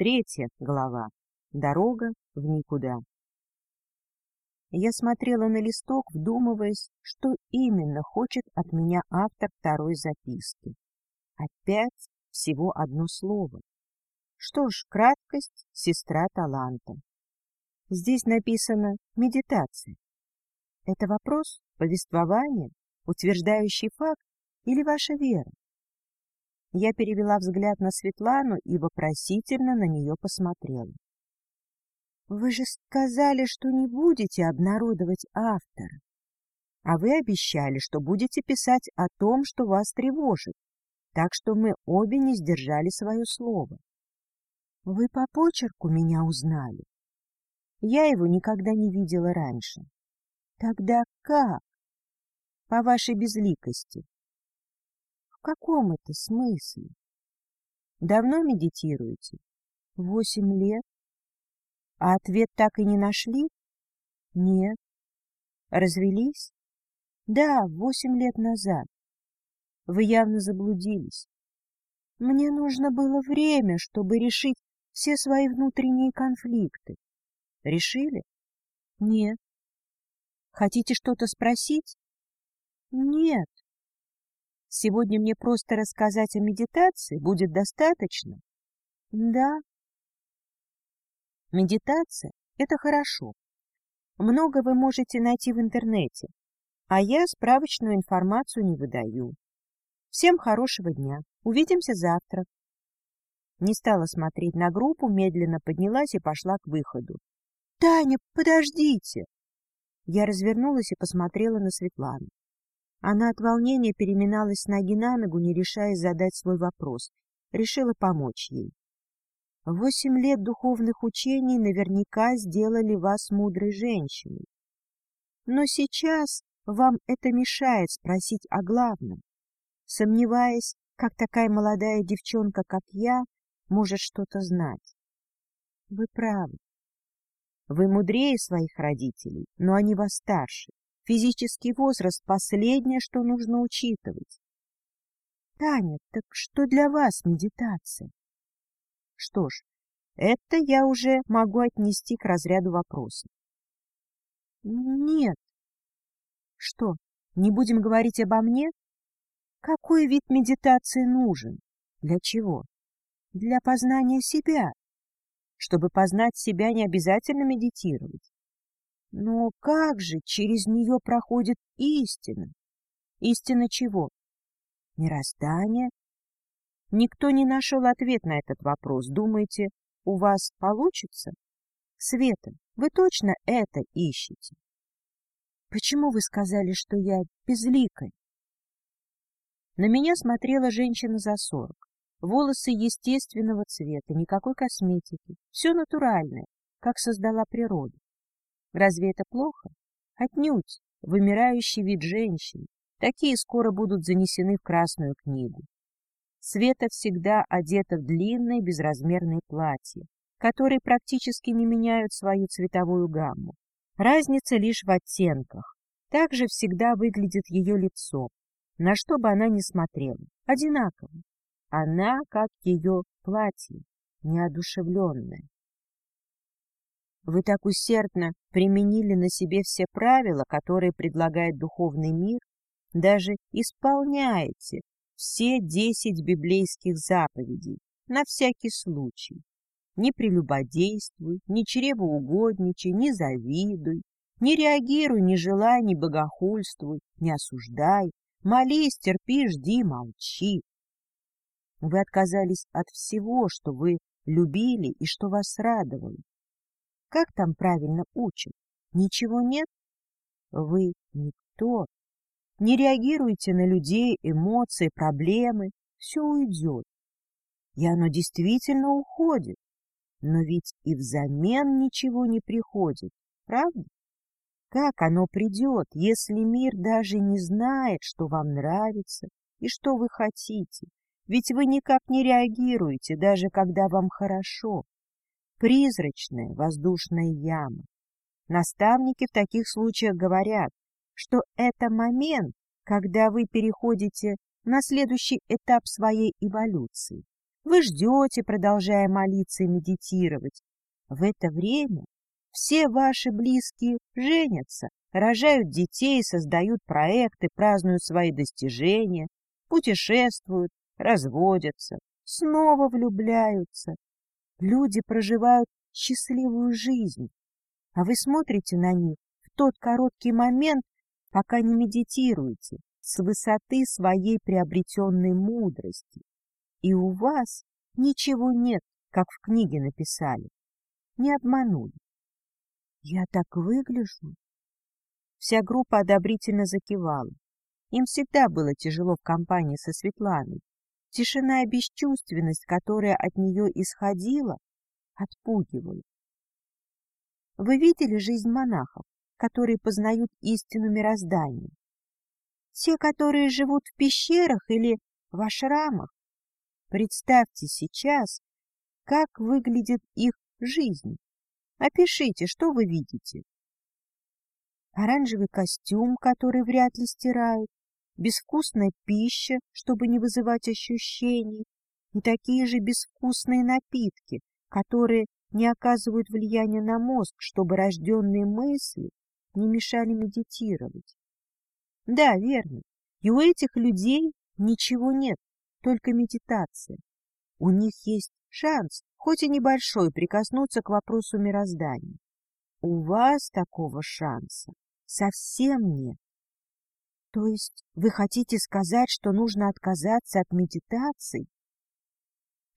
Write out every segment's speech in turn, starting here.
Третья глава. Дорога в никуда. Я смотрела на листок, вдумываясь, что именно хочет от меня автор второй записки. Опять всего одно слово. Что ж, краткость — сестра таланта. Здесь написано «медитация». Это вопрос, повествование, утверждающий факт или ваша вера? Я перевела взгляд на Светлану и вопросительно на нее посмотрела. — Вы же сказали, что не будете обнародовать автора. А вы обещали, что будете писать о том, что вас тревожит, так что мы обе не сдержали свое слово. Вы по почерку меня узнали. Я его никогда не видела раньше. Тогда как? По вашей безликости. В каком это смысле? Давно медитируете? Восемь лет. А ответ так и не нашли? Нет. Развелись? Да, восемь лет назад. Вы явно заблудились. Мне нужно было время, чтобы решить все свои внутренние конфликты. Решили? Нет. Хотите что-то спросить? Нет. Сегодня мне просто рассказать о медитации будет достаточно? Да. Медитация — это хорошо. Много вы можете найти в интернете, а я справочную информацию не выдаю. Всем хорошего дня. Увидимся завтра. Не стала смотреть на группу, медленно поднялась и пошла к выходу. — Таня, подождите! Я развернулась и посмотрела на Светлану. Она от волнения переминалась ноги на ногу, не решаясь задать свой вопрос. Решила помочь ей. Восемь лет духовных учений наверняка сделали вас мудрой женщиной. Но сейчас вам это мешает спросить о главном, сомневаясь, как такая молодая девчонка, как я, может что-то знать. Вы правы. Вы мудрее своих родителей, но они вас старше. Физический возраст — последнее, что нужно учитывать. Таня, так что для вас медитация? Что ж, это я уже могу отнести к разряду вопросов. Нет. Что, не будем говорить обо мне? Какой вид медитации нужен? Для чего? Для познания себя. Чтобы познать себя, не обязательно медитировать. Но как же через нее проходит истина? Истина чего? Мироздание? Никто не нашел ответ на этот вопрос. Думаете, у вас получится? Света, вы точно это ищете? Почему вы сказали, что я безликая? На меня смотрела женщина за сорок. Волосы естественного цвета, никакой косметики. Все натуральное, как создала природа. Разве это плохо? Отнюдь. Вымирающий вид женщин. Такие скоро будут занесены в Красную книгу. Света всегда одета в длинное безразмерное платье, которые практически не меняют свою цветовую гамму. Разница лишь в оттенках. Также всегда выглядит ее лицо, на что бы она ни смотрела, одинаково. Она, как ее платье, неодушевленная. Вы так усердно применили на себе все правила, которые предлагает духовный мир, даже исполняете все десять библейских заповедей на всякий случай. Не прелюбодействуй, не чревоугодничай, не завидуй, не реагируй, не желай, не богохульствуй, не осуждай, молись, терпи, жди, молчи. Вы отказались от всего, что вы любили и что вас радовало. Как там правильно учат? Ничего нет? Вы никто. Не реагируете на людей, эмоции, проблемы. Все уйдет. И оно действительно уходит. Но ведь и взамен ничего не приходит, правда? Как оно придет, если мир даже не знает, что вам нравится и что вы хотите? Ведь вы никак не реагируете, даже когда вам хорошо призрачная воздушная яма. Наставники в таких случаях говорят, что это момент, когда вы переходите на следующий этап своей эволюции, Вы ждете, продолжая молиться и медитировать. В это время все ваши близкие женятся, рожают детей, создают проекты, празднуют свои достижения, путешествуют, разводятся, снова влюбляются. Люди проживают счастливую жизнь, а вы смотрите на них в тот короткий момент, пока не медитируете, с высоты своей приобретенной мудрости. И у вас ничего нет, как в книге написали. Не обманули. Я так выгляжу? Вся группа одобрительно закивала. Им всегда было тяжело в компании со Светланой. Тишина и бесчувственность, которая от нее исходила, отпугивали. Вы видели жизнь монахов, которые познают истину мироздания? Те, которые живут в пещерах или в ашрамах? Представьте сейчас, как выглядит их жизнь. Опишите, что вы видите. Оранжевый костюм, который вряд ли стирают, безвкусная пища, чтобы не вызывать ощущений, и такие же безвкусные напитки, которые не оказывают влияния на мозг, чтобы рожденные мысли не мешали медитировать. Да, верно. И у этих людей ничего нет, только медитация. У них есть шанс, хоть и небольшой, прикоснуться к вопросу мироздания. У вас такого шанса совсем нет. То есть вы хотите сказать, что нужно отказаться от медитации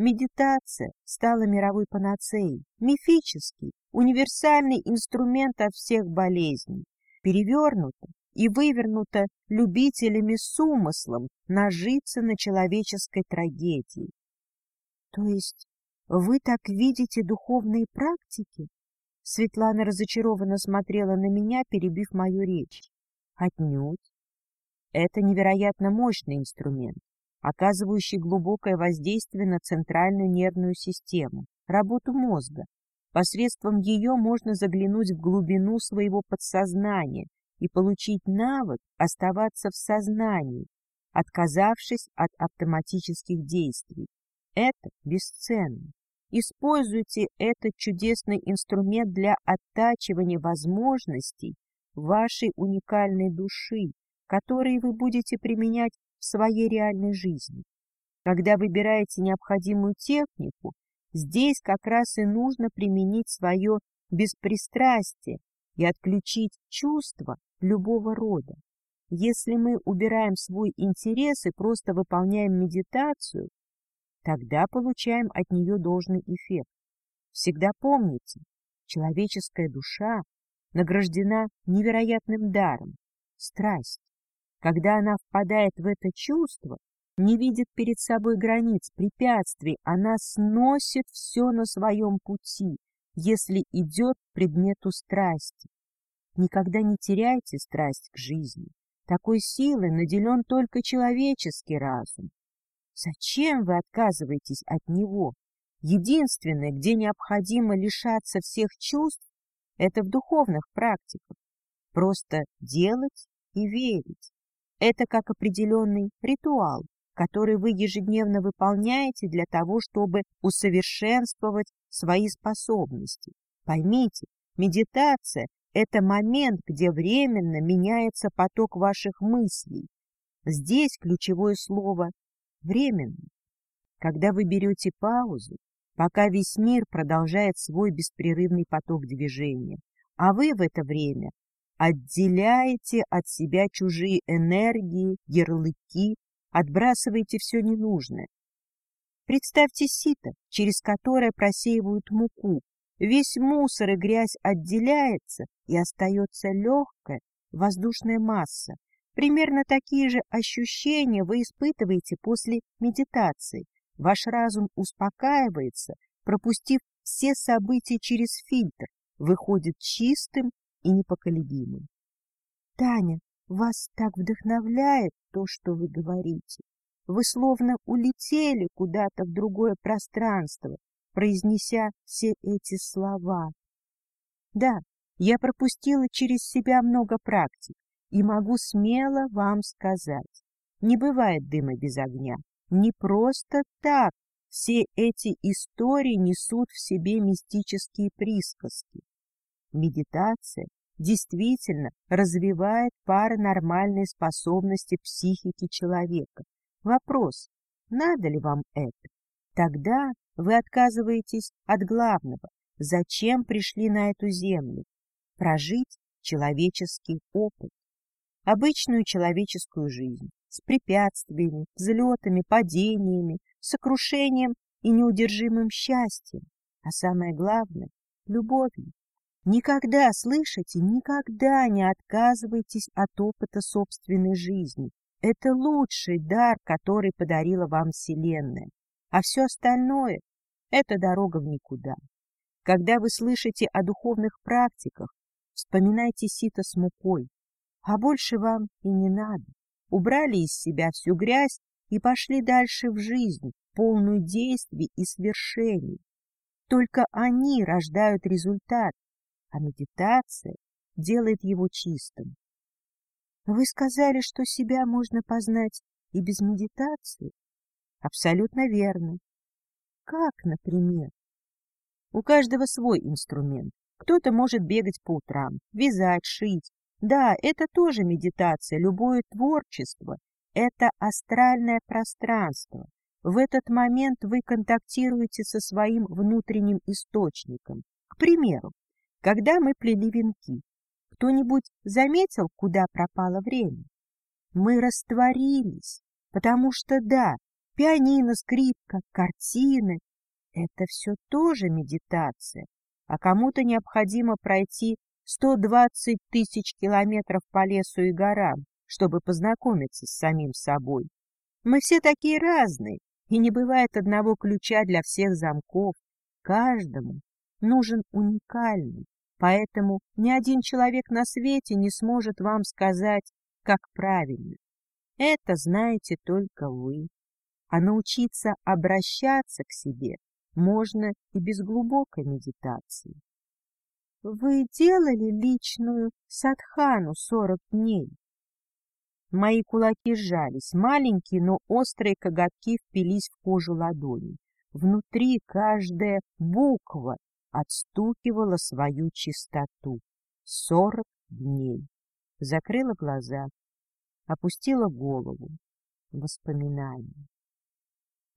Медитация стала мировой панацеей, мифический, универсальный инструмент от всех болезней, перевернута и вывернута любителями с умыслом нажиться на человеческой трагедии. То есть вы так видите духовные практики? Светлана разочарованно смотрела на меня, перебив мою речь. Отнюдь. Это невероятно мощный инструмент оказывающий глубокое воздействие на центральную нервную систему, работу мозга. Посредством ее можно заглянуть в глубину своего подсознания и получить навык оставаться в сознании, отказавшись от автоматических действий. Это бесценно. Используйте этот чудесный инструмент для оттачивания возможностей вашей уникальной души, которые вы будете применять в своей реальной жизни. Когда выбираете необходимую технику, здесь как раз и нужно применить свое беспристрастие и отключить чувства любого рода. Если мы убираем свой интерес и просто выполняем медитацию, тогда получаем от нее должный эффект. Всегда помните, человеческая душа награждена невероятным даром — страсть. Когда она впадает в это чувство, не видит перед собой границ, препятствий, она сносит все на своем пути, если идет предмету страсти. Никогда не теряйте страсть к жизни. Такой силой наделен только человеческий разум. Зачем вы отказываетесь от него? Единственное, где необходимо лишаться всех чувств, это в духовных практиках. Просто делать и верить. Это как определенный ритуал, который вы ежедневно выполняете для того, чтобы усовершенствовать свои способности. Поймите, медитация — это момент, где временно меняется поток ваших мыслей. Здесь ключевое слово «временно». Когда вы берете паузу, пока весь мир продолжает свой беспрерывный поток движения, а вы в это время Отделяете от себя чужие энергии, ярлыки, отбрасываете все ненужное. Представьте сито, через которое просеивают муку. Весь мусор и грязь отделяется, и остается легкая воздушная масса. Примерно такие же ощущения вы испытываете после медитации. Ваш разум успокаивается, пропустив все события через фильтр, выходит чистым и непоколебимым. Таня, вас так вдохновляет то, что вы говорите. Вы словно улетели куда-то в другое пространство, произнеся все эти слова. Да, я пропустила через себя много практик и могу смело вам сказать, не бывает дыма без огня. Не просто так Все эти истории несут в себе мистические присказки. Медитация действительно развивает паранормальные способности психики человека. Вопрос, надо ли вам это? Тогда вы отказываетесь от главного. Зачем пришли на эту землю? Прожить человеческий опыт. Обычную человеческую жизнь с препятствиями, взлетами, падениями, сокрушением и неудержимым счастьем, а самое главное — любовью. Никогда, слышите, никогда не отказывайтесь от опыта собственной жизни. Это лучший дар, который подарила вам Вселенная. А все остальное — это дорога в никуда. Когда вы слышите о духовных практиках, вспоминайте сито с мукой. А больше вам и не надо. Убрали из себя всю грязь и пошли дальше в жизнь, полную действий и свершений. Только они рождают результат, а медитация делает его чистым. Вы сказали, что себя можно познать и без медитации? Абсолютно верно. Как, например? У каждого свой инструмент. Кто-то может бегать по утрам, вязать, шить. Да, это тоже медитация, любое творчество. Это астральное пространство. В этот момент вы контактируете со своим внутренним источником. К примеру, когда мы плели венки, кто-нибудь заметил, куда пропало время? Мы растворились, потому что, да, пианино, скрипка, картины — это все тоже медитация, а кому-то необходимо пройти 120 тысяч километров по лесу и горам, чтобы познакомиться с самим собой. Мы все такие разные, и не бывает одного ключа для всех замков. Каждому нужен уникальный, поэтому ни один человек на свете не сможет вам сказать, как правильно. Это знаете только вы. А научиться обращаться к себе можно и без глубокой медитации. Вы делали личную садхану сорок дней? Мои кулаки сжались, маленькие, но острые коготки впились в кожу ладони. Внутри каждая буква отстукивала свою чистоту. Сорок дней. Закрыла глаза, опустила голову. Воспоминания.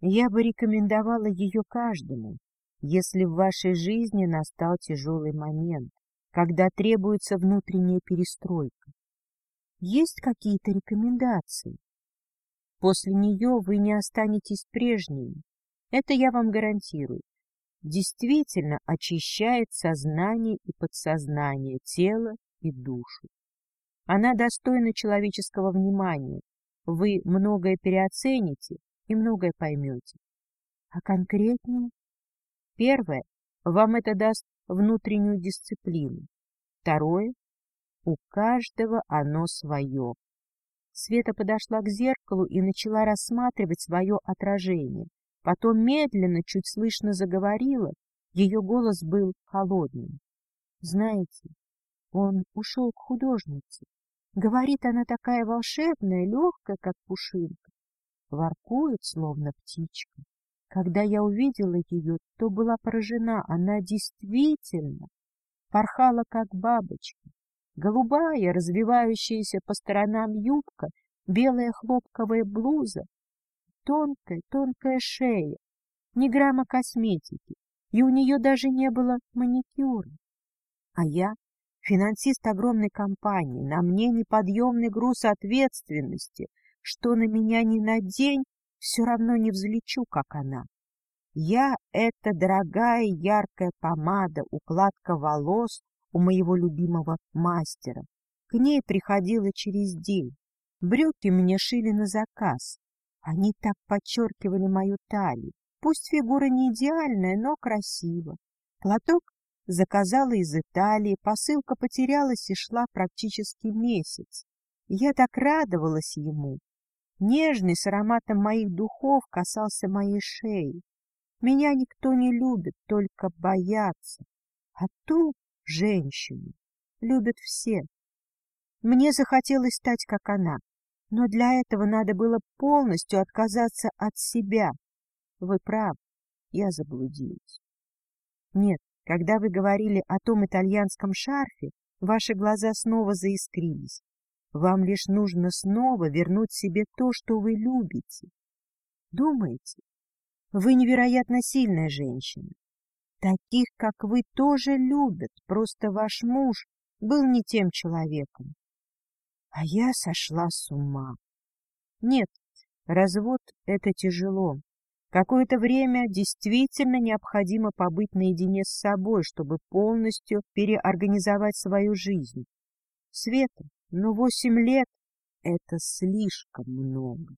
Я бы рекомендовала ее каждому, если в вашей жизни настал тяжелый момент, когда требуется внутренняя перестройка. Есть какие-то рекомендации? После нее вы не останетесь прежними. Это я вам гарантирую. Действительно очищает сознание и подсознание, тело и душу. Она достойна человеческого внимания. Вы многое переоцените и многое поймете. А конкретнее? Первое. Вам это даст внутреннюю дисциплину. Второе. У каждого оно свое. Света подошла к зеркалу и начала рассматривать свое отражение. Потом медленно, чуть слышно заговорила. Ее голос был холодным. Знаете, он ушел к художнице. Говорит, она такая волшебная, легкая, как пушинка. Воркует, словно птичка. Когда я увидела ее, то была поражена. Она действительно порхала, как бабочка. Голубая, развивающаяся по сторонам юбка, белая хлопковая блуза, тонкая, тонкая шея, ни грамма косметики, и у нее даже не было маникюра. А я, финансист огромной компании, на мне неподъемный груз ответственности, что на меня ни на день, все равно не взлечу, как она. Я — это дорогая яркая помада, укладка волос, у моего любимого мастера. К ней приходила через день. Брюки мне шили на заказ. Они так подчеркивали мою талию. Пусть фигура не идеальная, но красиво. Платок заказала из Италии, посылка потерялась и шла практически месяц. Я так радовалась ему. Нежный с ароматом моих духов касался моей шеи. Меня никто не любит, только боятся. А ту женщину. Любят все. Мне захотелось стать, как она, но для этого надо было полностью отказаться от себя. Вы правы, я заблудилась. Нет, когда вы говорили о том итальянском шарфе, ваши глаза снова заискрились. Вам лишь нужно снова вернуть себе то, что вы любите. Думаете? Вы невероятно сильная женщина. Таких, как вы, тоже любят, просто ваш муж был не тем человеком. А я сошла с ума. Нет, развод — это тяжело. Какое-то время действительно необходимо побыть наедине с собой, чтобы полностью переорганизовать свою жизнь. Света, но восемь лет — это слишком много.